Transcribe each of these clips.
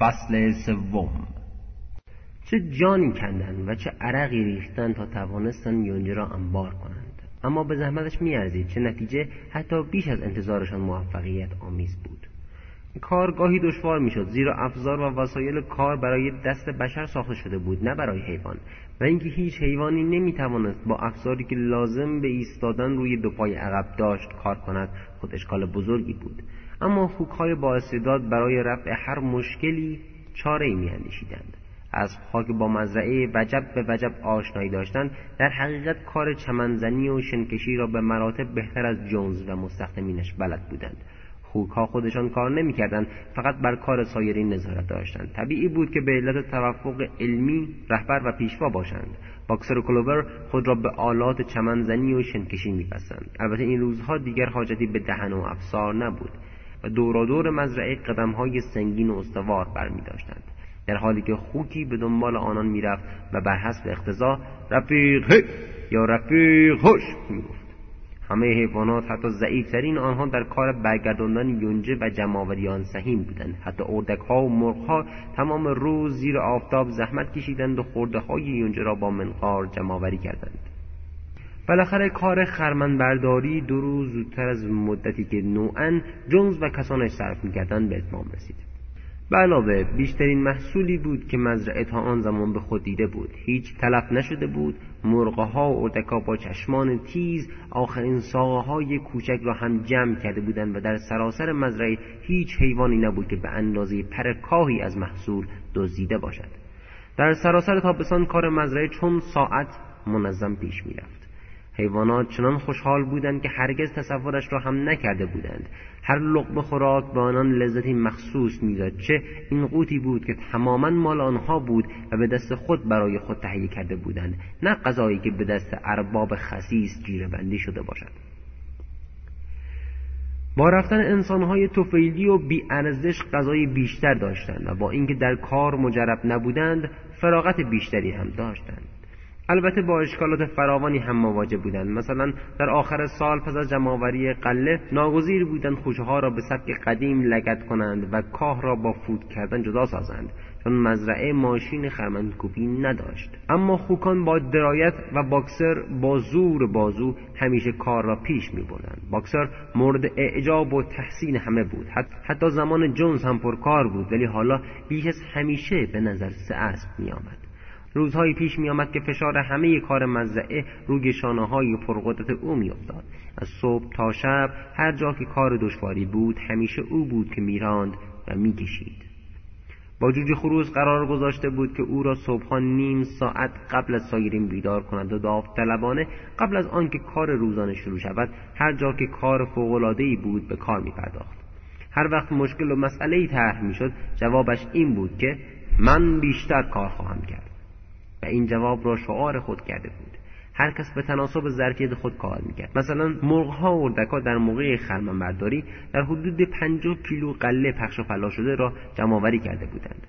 فصل سوم. چه جانی کندند و چه عرقی ریختند تا توانستند یونجه را انبار کنند. اما به زحمتش میارزید چه نتیجه حتی بیش از انتظارشان موفقیت آمیز بود. کار گاهی دشوار می‌شد. زیرا افزار و وسایل کار برای دست بشر ساخته شده بود نه برای حیوان. و اینکه هیچ حیوانی نمی‌توانست با افزاری که لازم به ایستادن روی دو پای عقب داشت کار کند خود اشکال بزرگی بود. اما خوکهای بااستعداد برای رفع هر مشکلی چاره ای میاندیشیدند. از خاک با مزرعه وجب به وجب آشنایی داشتند در حقیقت کار چمنزنی و شنکشی را به مراتب بهتر از جونز و مستخدمینش بلد بودند. خوکها خودشان کار نمی‌کردند فقط بر کار سایرین نظارت داشتند. طبیعی بود که به علت توفق علمی رهبر و پیشوا باشند. باکسر و کلوور خود را به آلات چمنزنی و شنکشی میبستند. البته این روزها دیگر حاجتی به دهن و افسار نبود و دورادور مزرعه قدمهای سنگین و استوار برمی داشتند در حالی که خوکی به دنبال آنان می‌رفت و بر حسب اقتضا رفیق یا رفیق خوش می‌گفت. همه حیوانات حتی ضعیفترین آنها در کار برگرداندن یونجه و جمعآوری آن سهیم بودند. حتی اردکها و مرغها تمام روز زیر آفتاب زحمت کشیدند و خورده های یونجه را با منقار جمعآوری کردند. بالاخره کار خرمنبرداری دو روز زودتر از مدتی که نوعا جونز و کسانش صرف می‌کردند به اتمام رسید. به علاوه بیشترین محصولی بود که مزرعه تا آن زمان به خود دیده بود. هیچ تلف نشده بود. مرغها و اردکا با چشمان تیز آخرین ساقه های کوچک را هم جمع کرده بودند و در سراسر مزرعه هیچ حیوانی نبود که به اندازه پر کاهی از محصول دزدیده باشد. در سراسر تابستان کار مزرعه چون ساعت منظم پیش می‌رفت. حیوانات چنان خوشحال بودند که هرگز تصورش را هم نکرده بودند. هر لقمه خوراک به آنان لذتی مخصوص می‌داد. چه این قوتی بود که تماما مال آنها بود و به دست خود برای خود تهیه کرده بودند. نه غذایی که به دست ارباب خسیس گیره بندی شده باشد. با رفتن انسانهای توفیلی و بیارزش غذای بیشتر داشتند و با اینکه در کار مجرب نبودند فراغت بیشتری هم داشتند. البته با اشکالات فراوانی هم مواجه بودند. مثلا در آخر سال پس از جمعآوری قله ناگزیر بودند خوشه ها را به سبک قدیم لگت کنند و کاه را با فوت کردن جدا سازند چون مزرعه ماشین خرمندکوبی نداشت. اما خوکان با درایت و باکسر با زور بازو همیشه کار را پیش می بردند باکسر مورد اعجاب و تحسین همه بود. حتی زمان جونز هم پرکار بود ولی حالا بیش از همیشه به نظر سه اسب می آمد روزهایی پیش می آمد که فشار همه کار مزرعه روی شانه های پرقدرت او می افتاد. از صبح تا شب هر جا که کار دشواری بود همیشه او بود که میراند و می‌کشید با جوجه خروز قرار گذاشته بود که او را صبحها نیم ساعت قبل از سایرین بیدار کند و داوطلبانه قبل از آنکه کار روزانه شروع شود هر جا که کار فوقالعادهای بود به کار می پرداخت. هر وقت مشکل و مسئله ای طرح می‌شد جوابش این بود که من بیشتر کار خواهم کرد و این جواب را شعار خود کرده بود. هر کس به تناسب ظرفیت خود کار می‌کرد. مثلا مرغها و اردکها در موقع خرمنبرداری در حدود پنجاه کیلو قله پخش و پلا شده را جمعآوری کرده بودند.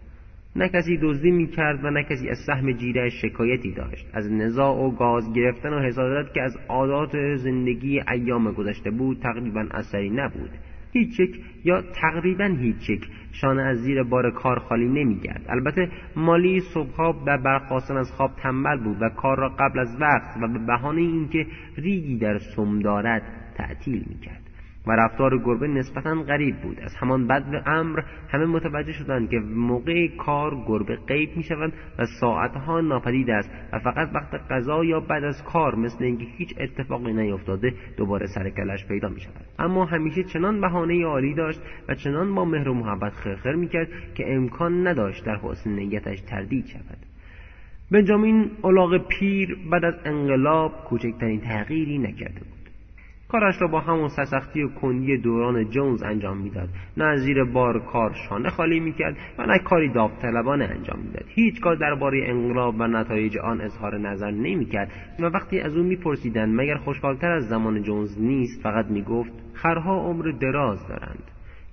نه کسی دزدی می‌کرد و نه کسی از سهم جیره شکایتی داشت. از نزاع و گاز گرفتن و حسادت که از عادات زندگی ایام گذشته بود تقریبا اثری نبود. هیچ یک یا تقریبا هیچ یک شانه از زیر بار کار خالی نمیگرد. البته مالی صبحها و برخواستن از خواب تنبل بود و کار را قبل از وقت و به بهانه اینکه ریگی در سم دارد تعطیل می‌کرد. و رفتار گربه نسبتا غریب بود. از همان بد امر همه متوجه شدند که موقع کار گربه قیب می شوند و ساعتها ناپدید است و فقط وقت غذا یا بعد از کار مثل اینکه هیچ اتفاقی نیفتاده دوباره سر کلش پیدا می شود اما همیشه چنان بهانه عالی داشت و چنان با مهر و محبت خرخر می کرد که امکان نداشت در حسن نیتش تردید شود. بنجامین الاغ پیر بعد از انقلاب کوچکترین تغییری نکرده کارش را با همون سرسختی و کندی دوران جونز انجام می‌داد. نه زیر بار کار شانه خالی می‌کرد و نه کاری داوطلبانه انجام می‌داد. هیچگاه درباره انقلاب و نتایج آن اظهار نظر نمی‌کرد و وقتی از او میپرسیدند مگر خوشحالتر از زمان جونز نیست فقط می‌گفت خرها عمر دراز دارند.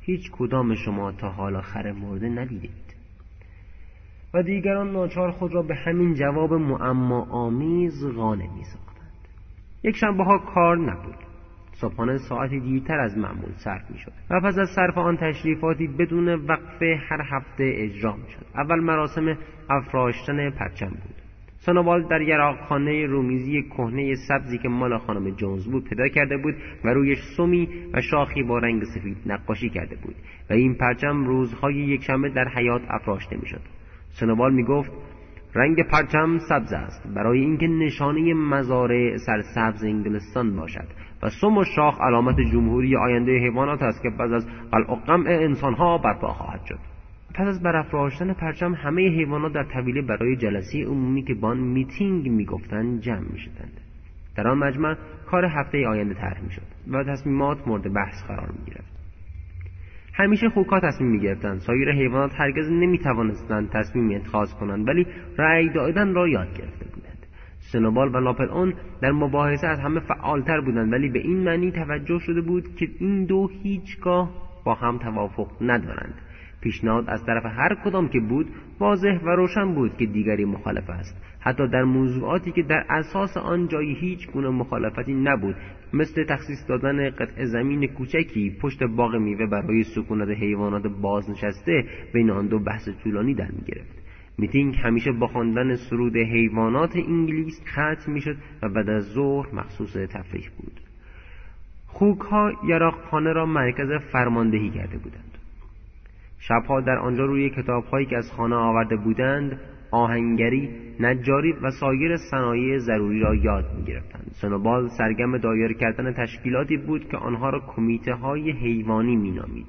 هیچ کدام شما تا حالا خر مرده ندیدید. و دیگران ناچار خود را به همین جواب معما آمیز قانع می یک شنبه ها کار نبود. صبحانه ساعتی دیرتر از معمول صرف می‌شد و پس از صرف آن تشریفاتی بدون وقفه هر هفته اجرا می‌شد. اول مراسم افراشتن پرچم بود. سنوبال در یراقخانه رومیزی کهنه سبزی که مال خانم جونز بود پیدا کرده بود و رویش سمی و شاخی با رنگ سفید نقاشی کرده بود و این پرچم روزهای یکشنبه در حیات افراشته می‌شد. سنوبال می‌گفت رنگ پرچم سبز است. برای اینکه نشانه مزارع سرسبز انگلستان باشد. و سم و شاخ علامت جمهوری آینده حیوانات است که بعد از قلع انسانها برپا خواهد شد. پس از برافراشتن پرچم همه حیوانات در طویله برای جلسه عمومی که بان میتینگ می‌گفتند جمع می‌شدند. در آن مجمع کار هفته آینده طرح می‌شد و تصمیمات مورد بحث قرار می‌گرفت. همیشه خوکا تصمیم می‌گرفتند. سایر حیوانات هرگز نمی‌توانستند تصمیمی اتخاذ کنند ولی رأی دادن را یاد گرفته بودند. سنوبال و لاپل اون در مباحثه از همه فعالتر بودند. ولی به این معنی توجه شده بود که این دو هیچگاه با هم توافق ندارند. پیشنهاد از طرف هر کدام که بود واضح و روشن بود که دیگری مخالف است. حتی در موضوعاتی که در اساس آن جایی هیچ گونه مخالفتی نبود. مثل تخصیص دادن قطع زمین کوچکی پشت باغ میوه برای سکونت حیوانات بازنشسته بین آن دو بحث طولانی در می‌گرفت. میتینگ همیشه با خواندن سرود حیوانات انگلیس ختم می‌شد و بعد از ظهر مخصوص تفریح بود خوک ها یراقخانه را مرکز فرماندهی کرده بودند شبها در آنجا روی کتابهایی که از خانه آورده بودند آهنگری، نجاری و سایر صنایع ضروری را یاد می گرفتند. سنوبال سرگم دایر کردن تشکیلاتی بود که آنها را کمیته های حیوانی می نامید.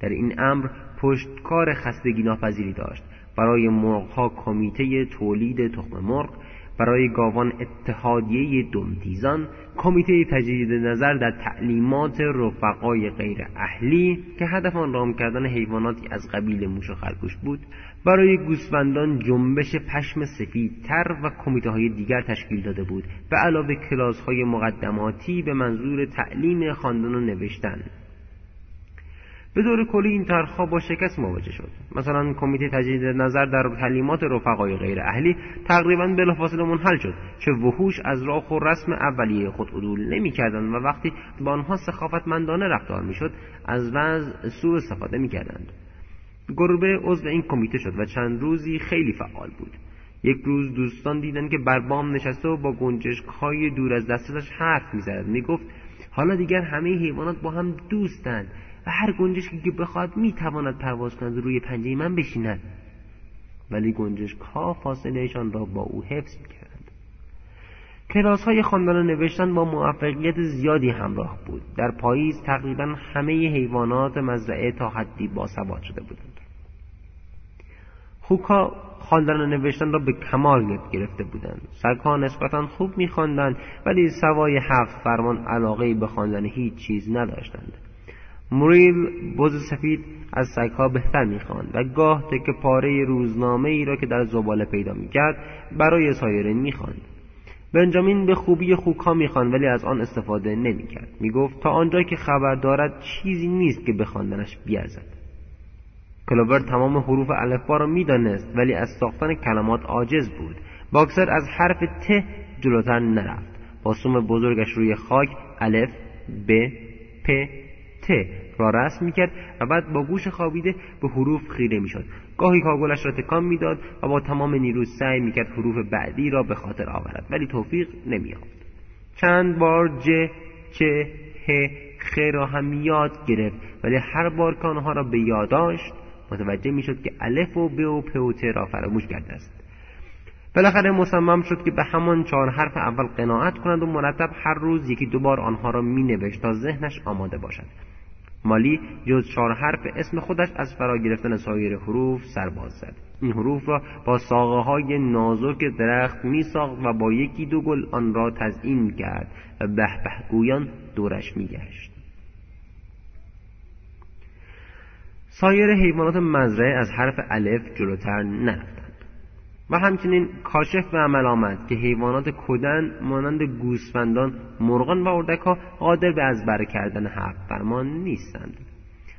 در این امر پشتکار خستگی ناپذیری داشت. برای مرغها کمیته تولید تخم مرغ برای گاوان اتحادیه دمتیزان کمیته تجدید نظر در تعلیمات رفقای غیر اهلی که هدف آن رام کردن حیواناتی از قبیل موش و خرگوش بود برای گوسفندان جنبش پشم سفیدتر و کمیته های دیگر تشکیل داده بود به علاوه کلاس های مقدماتی به منظور تعلیم خواندن و نوشتن. به دور کلی این طرحها با شکست مواجه شد. مثلا کمیته تجدید نظر در تعلیمات رفقای غیر اهلی تقریبا بلافاصله منحل شد چه وحوش از راه و رسم اولیه خود عدول نمی‌کردند و وقتی با آنها سخافتمندانه رفتار می‌شد از وضع سوء استفاده می‌کردند. گربه عضو این کمیته شد و چند روزی خیلی فعال بود. یک روز دوستان دیدند که بر بام نشسته و با گنجشکهای دور از دستش حرف می‌زد. می‌گفت حالا دیگر همه حیوانات با هم دوستند و هر گنجشکی که بخواد می‌تواند پرواز کند روی پنجه من بشیند. ولی گنجشک ها فاصلهشان را با او حفظ می‌کردند کلاس های خواندن و نوشتن با موفقیت زیادی همراه بود. در پاییز تقریبا همه حیوانات مزرعه تا حدی باسواد شده بودند. خوکا خواندن و نوشتن را به کمال یاد گرفته بودند. سگها نسبتا خوب میخواندند ولی سوای هفت فرمان علاقه به خواندن هیچ چیز نداشتند. موریل بز سفید از سگها بهتر می‌خواند و گاه تک پاره روزنامه ای را که در زباله پیدا می‌کرد برای سایرین می‌خواند. بنجامین به خوبی خوکها می‌خواند ولی از آن استفاده نمی‌کرد. می‌گفت تا آنجا که خبر دارد چیزی نیست که به خواندنش بیارزد. کلوور تمام حروف الفبا را می‌دانست ولی از ساختن کلمات عاجز بود. باکسر از حرف ت جلوتر نرفت. با سوم بزرگش روی خاک الف ب پ ت را رسم می‌کرد و بعد با گوش خوابیده به حروف خیره می‌شد. گاهی کاگلش را تکان می‌داد و با تمام نیرو سعی می‌کرد حروف بعدی را به خاطر آورد ولی توفیق نمییافت. چند بار ج چ ه خ را هم یاد گرفت ولی هر بار که آنها را به یاد داشت متوجه می‌شد که الف و ب و پ و ت را فراموش کرده است. بالاخره مصمم شد که به همان چهار حرف اول قناعت کند و مرتب هر روز یکی دو بار آنها را می نوشت تا ذهنش آماده باشد. مالی جز چهار حرف اسم خودش از فرا گرفتن سایر حروف سرباز زد این حروف را با ساقه های نازک درخت می ساخت و با یکی دو گل آن را تزئین کرد و به گویان دورش می گشت. سایر حیوانات مزرعه از حرف الف جلوتر نرفتند و همچنین کاشف به عمل آمد که حیوانات کدن مانند گوسفندان مرغان و اردکها قادر به ازبر کردن هفت فرمان نیستند.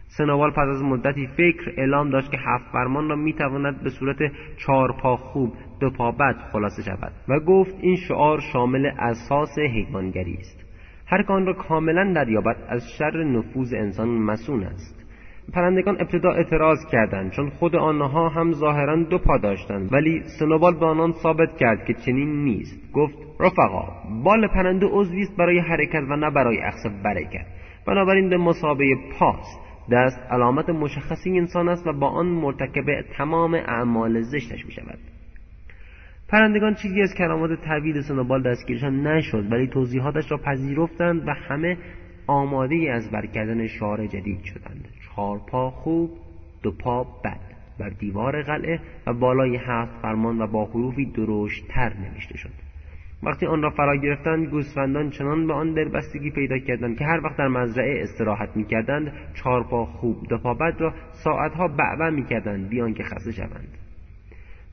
سنوال پس از مدتی فکر اعلام داشت که هفت فرمان را می‌تواند به صورت چهار پا خوب دو پا بد خلاصه شود و گفت این شعار شامل اساس حیوانگری است. هر آن را کاملا دریابد از شر نفوذ انسان مسون است. پرندگان ابتدا اعتراض کردند چون خود آنها هم ظاهرا دو پا داشتند. ولی سنوبال به آنان ثابت کرد که چنین نیست. گفت رفقا بال پرنده عضوی است برای حرکت و نه برای اخذ برکت. بنابراین به مسابه پاست دست علامت مشخصی انسان است و با آن مرتکب تمام اعمال زشتش می شود پرندگان چیزی از کرامات طویل سنوبال دستگیرشان نشد ولی توضیحاتش را پذیرفتند و همه آماده از برکردن شعار جدید شدند. چهار پا خوب دو پا بد. بر دیوار قلعه و بالای هفت فرمان و با حروفی تر نوشته شد. وقتی آن را فرا گرفتند گوسفندان چنان به آن دلبستگی پیدا کردند که هر وقت در مزرعه استراحت می‌کردند چهار پا خوب دو پا بد را ساعتها بعبع می‌کردند بیان که خسته شوند.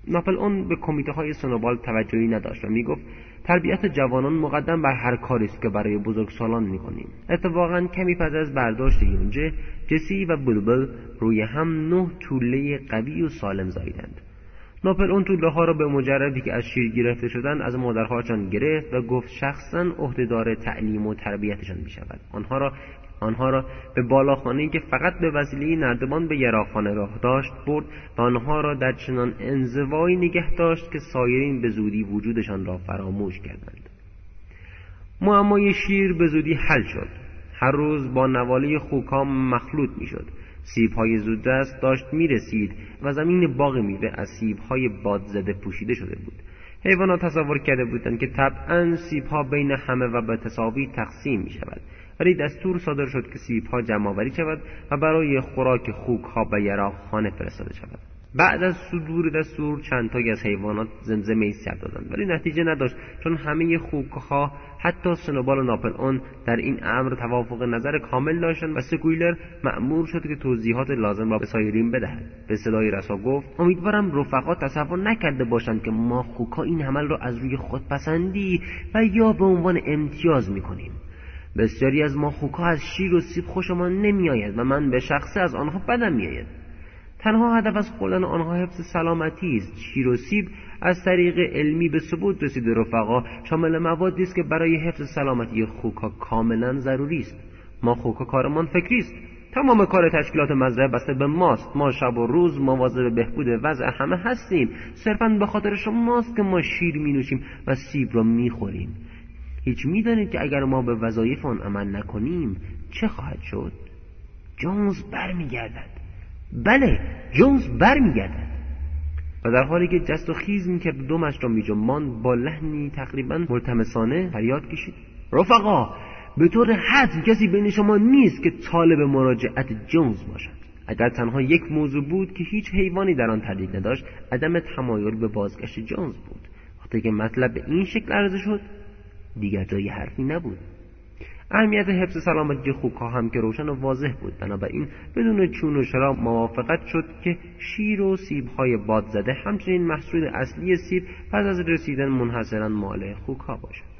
ناپل اون به کمیته های سنوبال توجهی نداشت و می‌گفت تربیت جوانان مقدم بر هر کاری است که برای بزرگسالان می‌کنیم. اتفاقا کمی پس از برداشت یونجه جسی و بلبل روی هم نه طوله قوی و سالم زاییدند. ناپل اون طوله ها را به مجردی که از شیر گرفته شدن از مادرهاشان گرفت و گفت شخصا عهدهدار تعلیم و تربیتشان می شود آنها را آنها را به بالاخانه که فقط به وسیله نردبان به یراخانه راه داشت برد و آنها را در چنان انزوایی نگه داشت که سایرین به زودی وجودشان را فراموش کردند. معمای شیر به زودی حل شد. هر روز با نواله خوکام مخلوط می‌شد. سیبهای زودرس داشت می‌رسید و زمین باغ میوه از سیبهای بادزده پوشیده شده بود. حیوانات تصور کرده بودند که طبعا سیبها بین همه و به تصاوی تقسیم می شود ولی دستور صادر شد که سیبها جمع شود و برای خوراک خوک ها به یراق خانه فرستاده شود. بعد از صدور دستور چند تایی از حیوانات زمزمه سر دادند ولی نتیجه نداشت چون همه خوکها حتی سنوبال و ناپل اون در این امر توافق نظر کامل داشتند و سکویلر مأمور شد که توضیحات لازم را به سایرین بدهد. به صدای رسا گفت امیدوارم رفقا تصور نکرده باشند که ما خوکها این عمل را از روی خودپسندی و یا به عنوان امتیاز می‌کنیم. بسیاری از ما خوکها از شیر و سیب خوشمان نمیآید و من به شخصه از آنها بدم میآید. تنها هدف از خوردن آنها حفظ سلامتی است. شیر و سیب از طریق علمی به ثبوت رسیده رفقا شامل موادی است که برای حفظ سلامتی خوکها کاملا ضروری است. ما خوکها کارمان فکری است. تمام کار تشکیلات مزرعه بسته به ماست. ما شب و روز مواظب بهبود وضع همه هستیم. صرفا به خاطر شماست که ما شیر می نوشیم و سیب را می خوریم هیچ می‌دانید که اگر ما به وظایف آن عمل نکنیم چه خواهد شد؟ جونز برمیگردد. بله جونز برمیگردد. و در حالی که جست و خیز می‌کرد دومش را میجنباند با لحنی تقریبا ملتمسانه فریاد کشید. رفقا به طور حتم کسی بین شما نیست که طالب مراجعت جونز باشد. اگر تنها یک موضوع بود که هیچ حیوانی در آن تردید نداشت عدم تمایل به بازگشت جونز بود. وقتی که مطلب به این شکل عرضه شد دیگر جای حرفی نبود. اهمیت حفظ سلامتی خوکها هم که روشن و واضح بود. بنابراین بدون چون و چرا موافقت شد که شیر و سیبهای باد زده همچنین محصول اصلی سیب پس از رسیدن منحصرا مال خوکها باشد.